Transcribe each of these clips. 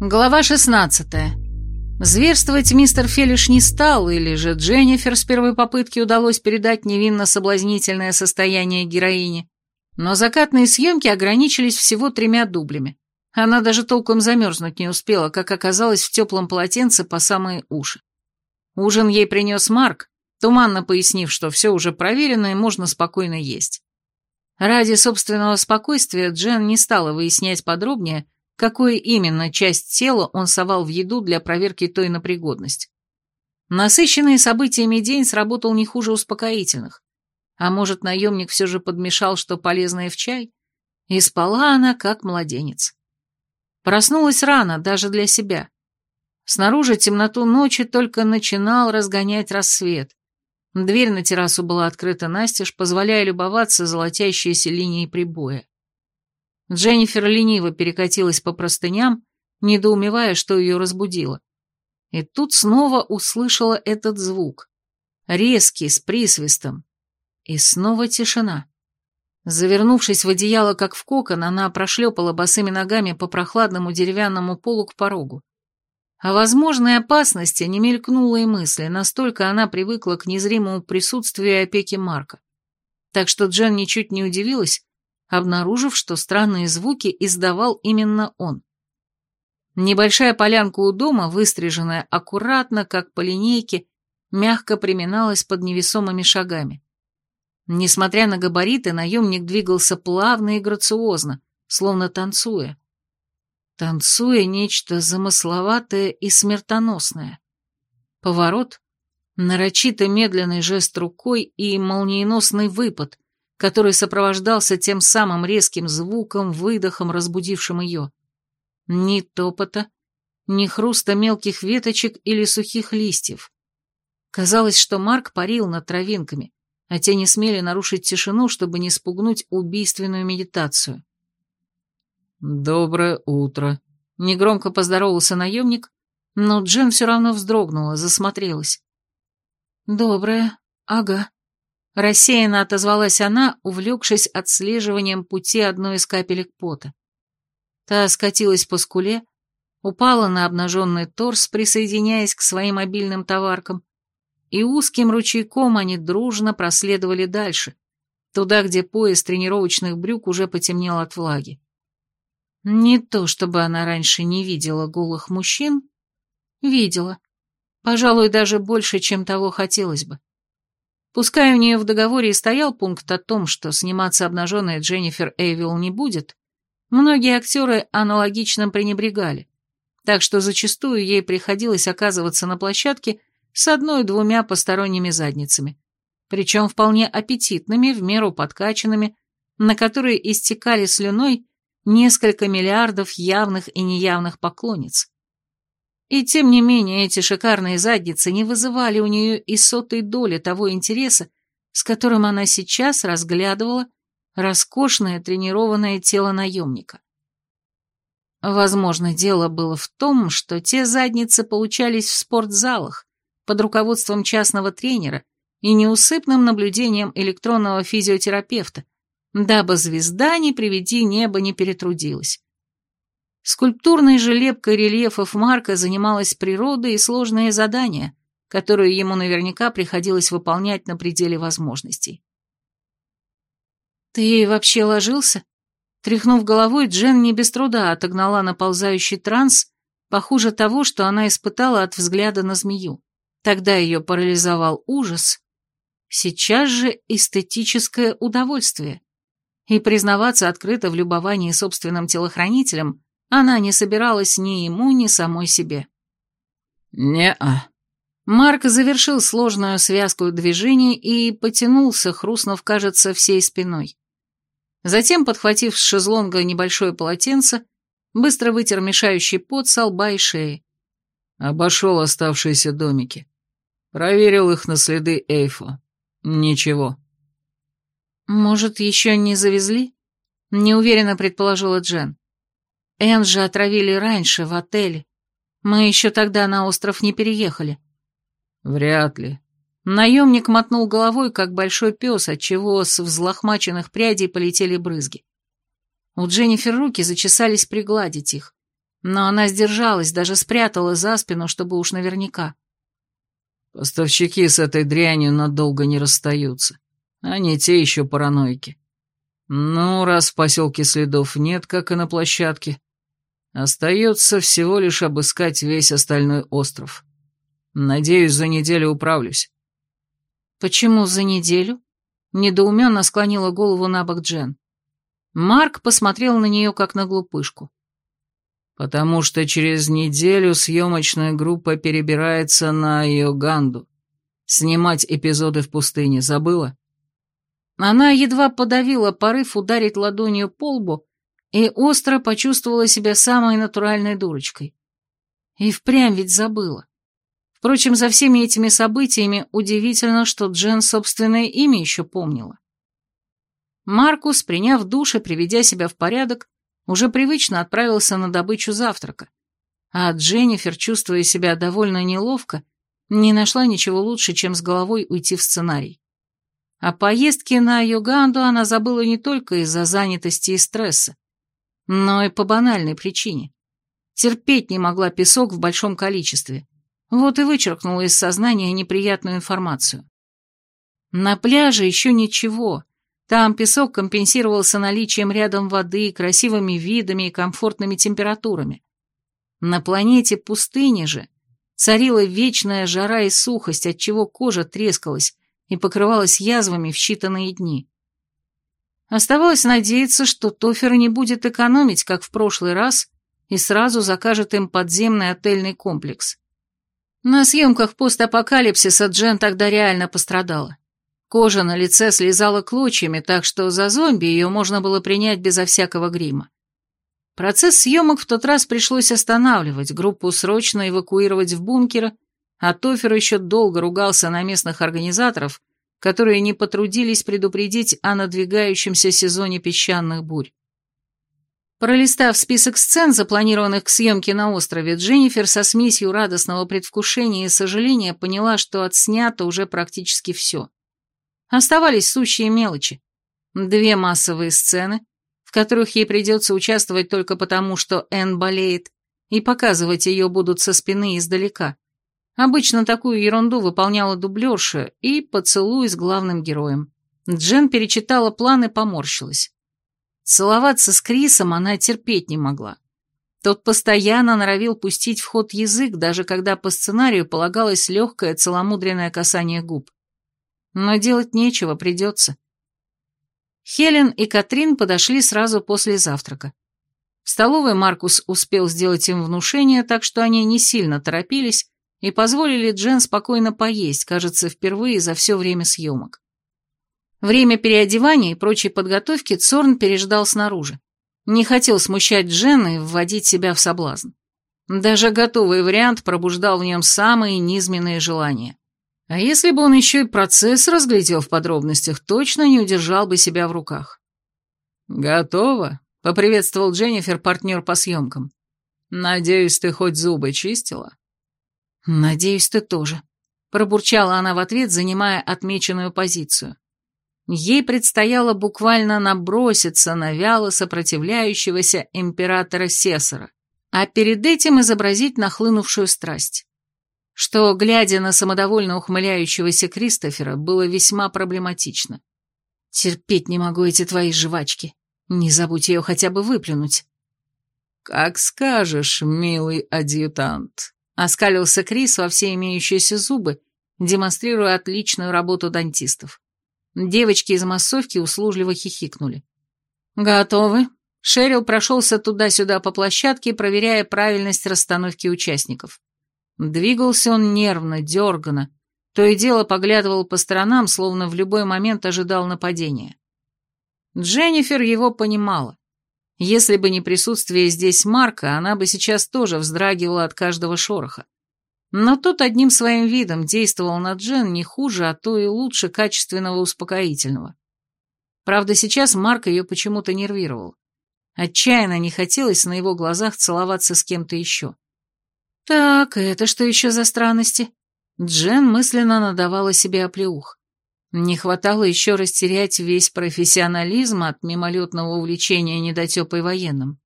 Глава 16. Зверствовать мистер Фелиш не стал, или же Дженнифер с первой попытки удалось передать невинно-соблазнительное состояние героини. Но закатные съемки ограничились всего тремя дублями. Она даже толком замерзнуть не успела, как оказалось в теплом полотенце по самые уши. Ужин ей принес Марк, туманно пояснив, что все уже проверено и можно спокойно есть. Ради собственного спокойствия Джен не стала выяснять подробнее, какую именно часть тела он совал в еду для проверки той на пригодность. Насыщенный событиями день сработал не хуже успокоительных. А может, наемник все же подмешал что полезное в чай? И спала она, как младенец. Проснулась рано, даже для себя. Снаружи темноту ночи только начинал разгонять рассвет. Дверь на террасу была открыта настежь, позволяя любоваться золотящейся линией прибоя. Дженнифер лениво перекатилась по простыням, недоумевая, что ее разбудило. И тут снова услышала этот звук. Резкий, с присвистом. И снова тишина. Завернувшись в одеяло, как в кокон, она прошлепала босыми ногами по прохладному деревянному полу к порогу. О возможной опасности не мелькнула и мысли, настолько она привыкла к незримому присутствию и опеке Марка. Так что Джен ничуть не удивилась, обнаружив, что странные звуки издавал именно он. Небольшая полянка у дома, выстриженная аккуратно, как по линейке, мягко приминалась под невесомыми шагами. Несмотря на габариты, наемник двигался плавно и грациозно, словно танцуя. Танцуя нечто замысловатое и смертоносное. Поворот, нарочито медленный жест рукой и молниеносный выпад, который сопровождался тем самым резким звуком, выдохом, разбудившим ее. Ни топота, ни хруста мелких веточек или сухих листьев. Казалось, что Марк парил над травинками, а те не смели нарушить тишину, чтобы не спугнуть убийственную медитацию. «Доброе утро», — негромко поздоровался наемник, но Джен все равно вздрогнула, засмотрелась. «Доброе, ага», Рассеянно отозвалась она, увлекшись отслеживанием пути одной из капелек пота. Та скатилась по скуле, упала на обнаженный торс, присоединяясь к своим обильным товаркам, и узким ручейком они дружно проследовали дальше, туда, где пояс тренировочных брюк уже потемнел от влаги. Не то, чтобы она раньше не видела голых мужчин, видела. Пожалуй, даже больше, чем того хотелось бы. Пускай у нее в договоре и стоял пункт о том, что сниматься обнаженной Дженнифер Эйвилл не будет, многие актеры аналогично пренебрегали, так что зачастую ей приходилось оказываться на площадке с одной-двумя посторонними задницами, причем вполне аппетитными, в меру подкачанными, на которые истекали слюной несколько миллиардов явных и неявных поклонниц. И тем не менее эти шикарные задницы не вызывали у нее и сотой доли того интереса, с которым она сейчас разглядывала роскошное тренированное тело наемника. Возможно, дело было в том, что те задницы получались в спортзалах под руководством частного тренера и неусыпным наблюдением электронного физиотерапевта, дабы звезда, не приведи небо, не перетрудилась. Скульптурной же лепкой рельефов Марка занималась природа и сложные задания, которые ему наверняка приходилось выполнять на пределе возможностей. «Ты вообще ложился?» Тряхнув головой, Джен не без труда отогнала наползающий транс, похуже того, что она испытала от взгляда на змею. Тогда ее парализовал ужас, сейчас же эстетическое удовольствие. И признаваться открыто в любовании собственным телохранителем она не собиралась ни ему, ни самой себе. «Не-а». Марк завершил сложную связку движений и потянулся, хрустнув, кажется, всей спиной. Затем, подхватив с шезлонга небольшое полотенце, быстро вытер мешающий пот со лба и шеи. Обошел оставшиеся домики. Проверил их на следы Эйфа. Ничего. «Может, еще не завезли?» — неуверенно предположила Джен. Энджи отравили раньше, в отеле. Мы еще тогда на остров не переехали. Вряд ли. Наемник мотнул головой, как большой пес, отчего с взлохмаченных прядей полетели брызги. У Дженнифер руки зачесались пригладить их. Но она сдержалась, даже спрятала за спину, чтобы уж наверняка. Поставщики с этой дрянью надолго не расстаются. Они те еще параноики. Ну, раз в поселке следов нет, как и на площадке, остается всего лишь обыскать весь остальной остров. Надеюсь, за неделю управлюсь. Почему за неделю? Недоуменно склонила голову на бок Джен. Марк посмотрел на нее, как на глупышку. «Потому что через неделю съемочная группа перебирается на Йоганду. Снимать эпизоды в пустыне забыла?» Она едва подавила порыв ударить ладонью по лбу и остро почувствовала себя самой натуральной дурочкой. И впрямь ведь забыла. Впрочем, за всеми этими событиями удивительно, что Джен собственное имя еще помнила. Маркус, приняв душ и приведя себя в порядок, уже привычно отправился на добычу завтрака, а Дженнифер, чувствуя себя довольно неловко, не нашла ничего лучше, чем с головой уйти в сценарий. О поездке на Йоганду она забыла не только из-за занятости и стресса, но и по банальной причине. Терпеть не могла песок в большом количестве, вот и вычеркнула из сознания неприятную информацию. На пляже еще ничего, там песок компенсировался наличием рядом воды, красивыми видами и комфортными температурами. На планете пустыни же царила вечная жара и сухость, отчего кожа трескалась и покрывалась язвами в считанные дни. Оставалось надеяться, что Тофер не будет экономить, как в прошлый раз, и сразу закажет им подземный отельный комплекс. На съемках постапокалипсиса Джен тогда реально пострадала. Кожа на лице слезала клочьями, так что за зомби ее можно было принять безо всякого грима. Процесс съемок в тот раз пришлось останавливать, группу срочно эвакуировать в бункер, а Тофер еще долго ругался на местных организаторов, которые не потрудились предупредить о надвигающемся сезоне песчаных бурь. Пролистав список сцен, запланированных к съемке на острове, Дженнифер со смесью радостного предвкушения и сожаления поняла, что отснято уже практически все. Оставались сущие мелочи. Две массовые сцены, в которых ей придется участвовать только потому, что Энн болеет, и показывать ее будут со спины издалека. Обычно такую ерунду выполняла дублерша и поцелуй с главным героем. Джен перечитала план и поморщилась. Целоваться с Крисом она терпеть не могла. Тот постоянно норовил пустить в ход язык, даже когда по сценарию полагалось легкое целомудренное касание губ. Но делать нечего, придется. Хелен и Катрин подошли сразу после завтрака. В столовой Маркус успел сделать им внушение, так что они не сильно торопились и позволили Джен спокойно поесть, кажется, впервые за все время съемок. Время переодевания и прочей подготовки Цорн переждал снаружи. Не хотел смущать Джен и вводить себя в соблазн. Даже готовый вариант пробуждал в нем самые низменные желания. А если бы он еще и процесс разглядел в подробностях, точно не удержал бы себя в руках. «Готово», — поприветствовал Дженнифер партнер по съемкам. «Надеюсь, ты хоть зубы чистила?» «Надеюсь, ты тоже», — пробурчала она в ответ, занимая отмеченную позицию. Ей предстояло буквально наброситься на вяло сопротивляющегося императора Сесара, а перед этим изобразить нахлынувшую страсть что, глядя на самодовольно ухмыляющегося Кристофера, было весьма проблематично. «Терпеть не могу эти твои жвачки. Не забудь ее хотя бы выплюнуть». «Как скажешь, милый адъютант», — оскалился Крис во все имеющиеся зубы, демонстрируя отличную работу дантистов. Девочки из массовки услужливо хихикнули. «Готовы?» Шерил прошелся туда-сюда по площадке, проверяя правильность расстановки участников. Двигался он нервно, дерганно, то и дело поглядывал по сторонам, словно в любой момент ожидал нападения. Дженнифер его понимала. Если бы не присутствие здесь Марка, она бы сейчас тоже вздрагивала от каждого шороха. Но тот одним своим видом действовал на Джен не хуже, а то и лучше качественного успокоительного. Правда, сейчас Марк ее почему-то нервировал. Отчаянно не хотелось на его глазах целоваться с кем-то еще. Так, это что еще за странности? Джен мысленно надавала себе оплеух. Не хватало еще растерять весь профессионализм от мимолетного увлечения недотепой военным.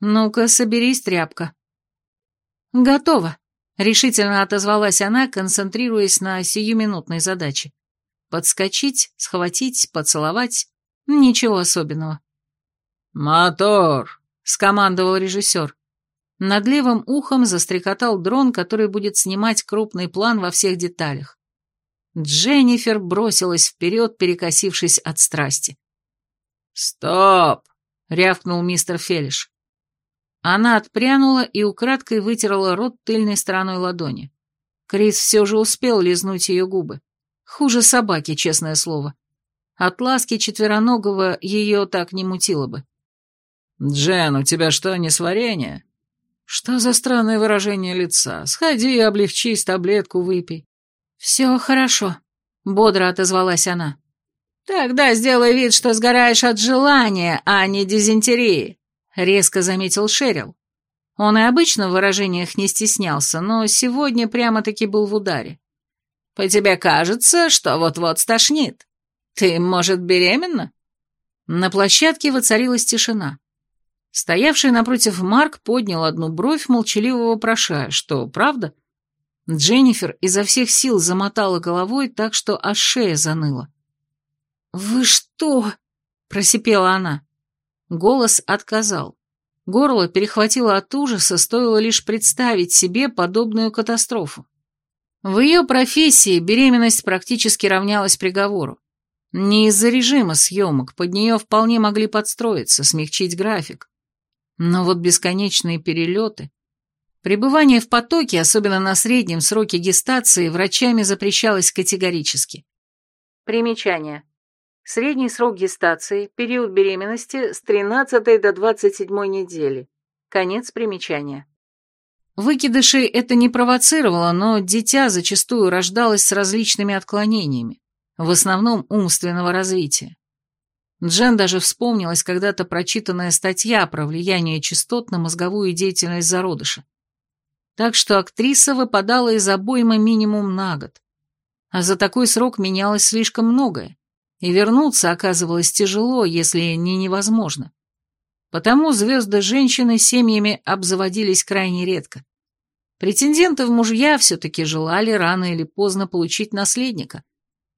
Ну-ка, соберись, тряпка. Готово, решительно отозвалась она, концентрируясь на сиюминутной задаче. Подскочить, схватить, поцеловать. Ничего особенного. «Мотор!» — скомандовал режиссер. Над левым ухом застрекотал дрон, который будет снимать крупный план во всех деталях. Дженнифер бросилась вперед, перекосившись от страсти. «Стоп!» — рявкнул мистер Фелиш. Она отпрянула и украдкой вытерла рот тыльной стороной ладони. Крис все же успел лизнуть ее губы. Хуже собаки, честное слово. От ласки четвероногого ее так не мутило бы. «Джен, у тебя что, не сварение?» «Что за странное выражение лица? Сходи, облегчись, таблетку выпей». «Все хорошо», — бодро отозвалась она. «Тогда сделай вид, что сгораешь от желания, а не дизентерии», — резко заметил Шерил. Он и обычно в выражениях не стеснялся, но сегодня прямо-таки был в ударе. «По тебе кажется, что вот-вот стошнит. Ты, может, беременна?» На площадке воцарилась тишина. Стоявший напротив Марк поднял одну бровь, молчаливо вопрошая, что, правда? Дженнифер изо всех сил замотала головой так, что аж шея заныла. «Вы что?» — просипела она. Голос отказал. Горло перехватило от ужаса, стоило лишь представить себе подобную катастрофу. В ее профессии беременность практически равнялась приговору. Не из-за режима съемок, под нее вполне могли подстроиться, смягчить график. Но вот бесконечные перелеты... Пребывание в потоке, особенно на среднем сроке гестации, врачами запрещалось категорически. Примечание. Средний срок гестации, период беременности с 13 до 27 недели. Конец примечания. Выкидышей это не провоцировало, но дитя зачастую рождалось с различными отклонениями, в основном умственного развития. Джен даже вспомнилась когда-то прочитанная статья про влияние частот на мозговую деятельность зародыша. Так что актриса выпадала из обоймы минимум на год. А за такой срок менялось слишком многое, и вернуться оказывалось тяжело, если не невозможно. Потому звезды-женщины семьями обзаводились крайне редко. Претенденты в мужья все-таки желали рано или поздно получить наследника,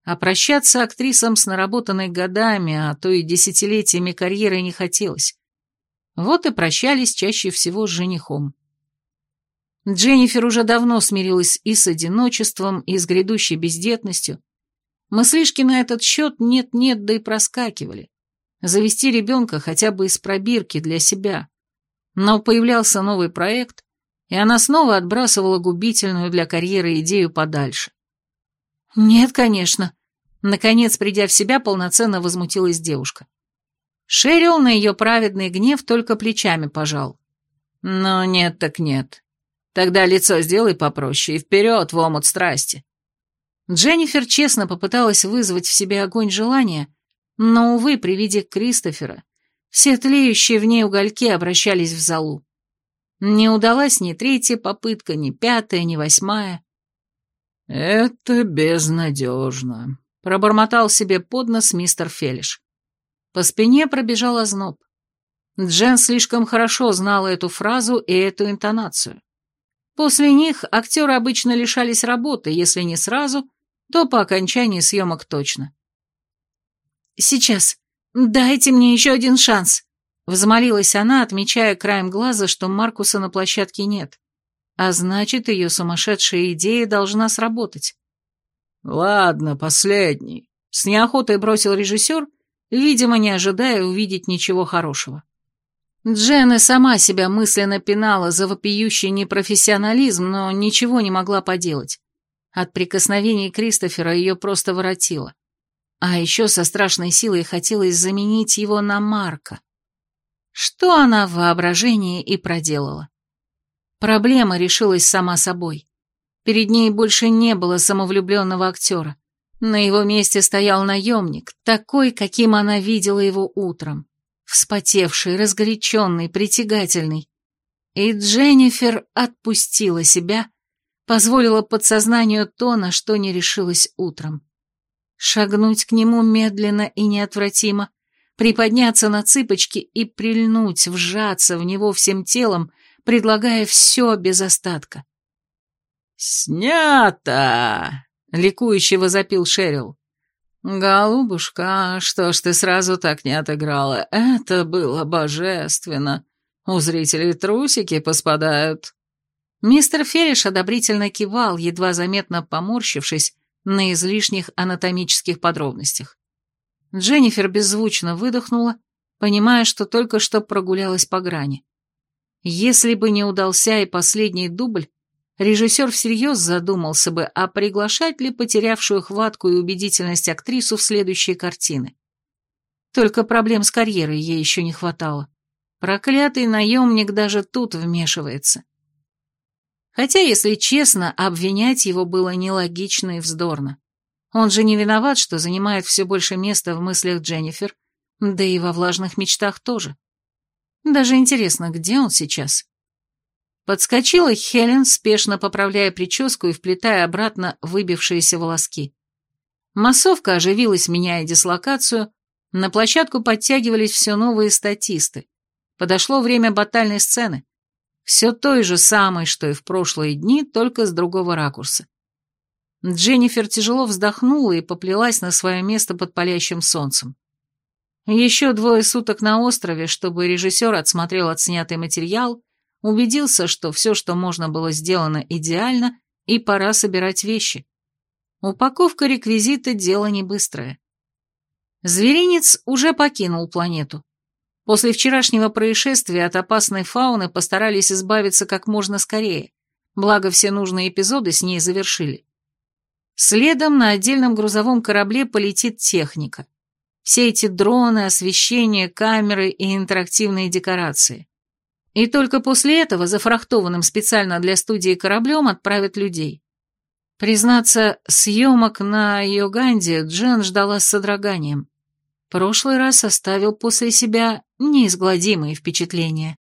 а прощаться актрисам с наработанной годами, а то и десятилетиями карьеры не хотелось. Вот и прощались чаще всего с женихом. Дженнифер уже давно смирилась и с одиночеством, и с грядущей бездетностью. Мыслишки на этот счет нет-нет, да и проскакивали. Завести ребенка хотя бы из пробирки для себя. Но появлялся новый проект, и она снова отбрасывала губительную для карьеры идею подальше. «Нет, конечно», — наконец, придя в себя, полноценно возмутилась девушка. Шерил на ее праведный гнев только плечами пожал. «Ну, нет так нет. Тогда лицо сделай попроще и вперед в омут страсти». Дженнифер честно попыталась вызвать в себе огонь желания, но, увы, при виде Кристофера, все тлеющие в ней угольки обращались в залу. Не удалась ни третья попытка, ни пятая, ни восьмая. «Это безнадежно», — пробормотал себе под нос мистер Фелиш. По спине пробежал озноб. Джен слишком хорошо знала эту фразу и эту интонацию. После них актеры обычно лишались работы, если не сразу, то по окончании съемок точно. «Сейчас, дайте мне еще один шанс», — взмолилась она, отмечая краем глаза, что Маркуса на площадке нет. А значит, ее сумасшедшая идея должна сработать. «Ладно, последний», — с неохотой бросил режиссер, видимо, не ожидая увидеть ничего хорошего. Джен и сама себя мысленно пинала за вопиющий непрофессионализм, но ничего не могла поделать. От прикосновений Кристофера ее просто воротило. А еще со страшной силой хотелось заменить его на Марка. Что она в воображении и проделала. Проблема решилась сама собой. Перед ней больше не было самовлюбленного актера. На его месте стоял наемник, такой, каким она видела его утром. Вспотевший, разгоряченный, притягательный. И Дженнифер отпустила себя, позволила подсознанию то, на что не решилась утром. Шагнуть к нему медленно и неотвратимо, приподняться на цыпочки и прильнуть, вжаться в него всем телом, предлагая все без остатка. «Снято!» — ликующе возопил Шерил. «Голубушка, что ж ты сразу так не отыграла? Это было божественно. У зрителей трусики поспадают». Мистер Ферриш одобрительно кивал, едва заметно поморщившись на излишних анатомических подробностях. Дженнифер беззвучно выдохнула, понимая, что только что прогулялась по грани. Если бы не удался и последний дубль, режиссер всерьез задумался бы, а приглашать ли потерявшую хватку и убедительность актрису в следующие картины. Только проблем с карьерой ей еще не хватало. Проклятый наемник даже тут вмешивается. Хотя, если честно, обвинять его было нелогично и вздорно. Он же не виноват, что занимает все больше места в мыслях Дженнифер, да и во влажных мечтах тоже. Даже интересно, где он сейчас? Подскочила Хелен, спешно поправляя прическу и вплетая обратно выбившиеся волоски. Массовка оживилась, меняя дислокацию, на площадку подтягивались все новые статисты. Подошло время батальной сцены. Все той же самой, что и в прошлые дни, только с другого ракурса. Дженнифер тяжело вздохнула и поплелась на свое место под палящим солнцем. Еще двое суток на острове, чтобы режиссер отсмотрел отснятый материал, убедился, что все, что можно было сделано идеально, и пора собирать вещи. Упаковка реквизита – дело не быстрое. Зверинец уже покинул планету. После вчерашнего происшествия от опасной фауны постарались избавиться как можно скорее, благо все нужные эпизоды с ней завершили. Следом на отдельном грузовом корабле полетит техника. Все эти дроны, освещение, камеры и интерактивные декорации. И только после этого зафрахтованным специально для студии кораблем отправят людей. Признаться, съемок на Йоганде Джен ждала с содроганием. Прошлый раз оставил после себя неизгладимые впечатления.